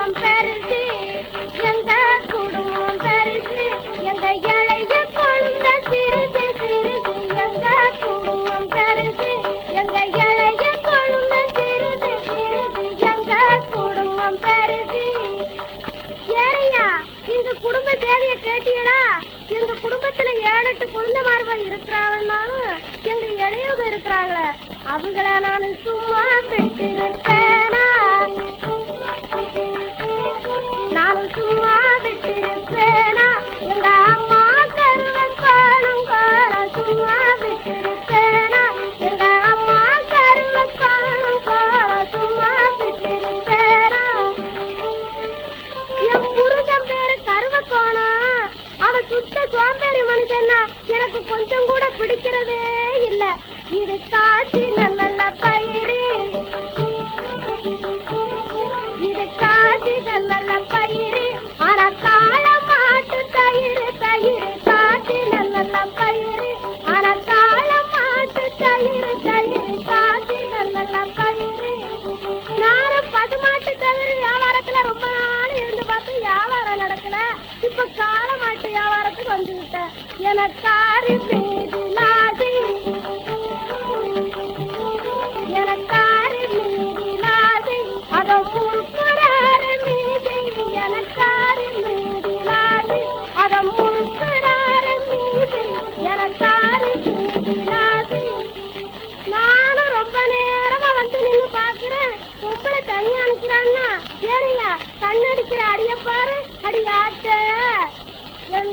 குடும்பம் பெருசு எங்க குடும்பம் பெருசு எங்க இளைய குழந்த சிறுது சிறுது எங்க குடும்பம் பெருசு எங்க இளைய குழந்த சிறுது சிறுது எங்க குடும்பம் பெருசு. ஏறையா இந்த குடும்ப தேவைய கேட்டீங்களா? எங்க குடும்பத்துல ஏழு எட்டு குழந்தைமார்கள் இருக்கிறாங்கன்னாலும் எங்க இளையவங்க இருக்கிறாங்களே அவங்கள நான் சும்மா விட்டிருப்பேனா நான் சும்மா விட்டிருப்பேனா எங்க அம்மா கருவ காணும் கால சும்மா விட்டிருப்பேனா எங்க அம்மா கருவ காணும் கால சும்மா விட்டிருப்பேனா என் புருஷன் பேரு கருவக்கோணம் அவன் சுத்த சோம்பேறி மனுஷன்னா எனக்கு கொஞ்சம் கூட பிடிக்கிறதே இல்லை. இது காட்சி நல்ல பயிறு ஆனா கால மாட்டு தயிர் தயிர் காட்சி நல்ல பயிறு ஆனா கால மாட்டு தயிர் தயிர் காட்சி நல்ல பயிறு நானும் பசுமாட்டு தவிர வியாபாரத்துல ரொம்ப நாள் இருந்து பார்த்து வியாபாரம் நடக்கல இப்ப கால மாட்டு வியாபாரத்துக்கு வந்துவிட்டேன் எனக்காரு மீது நாதி நினைக்கிறான்னா? தனியா கண்ணடிக்கிற அடிய பாரு அடி ஆட்ட. என்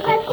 Thank you.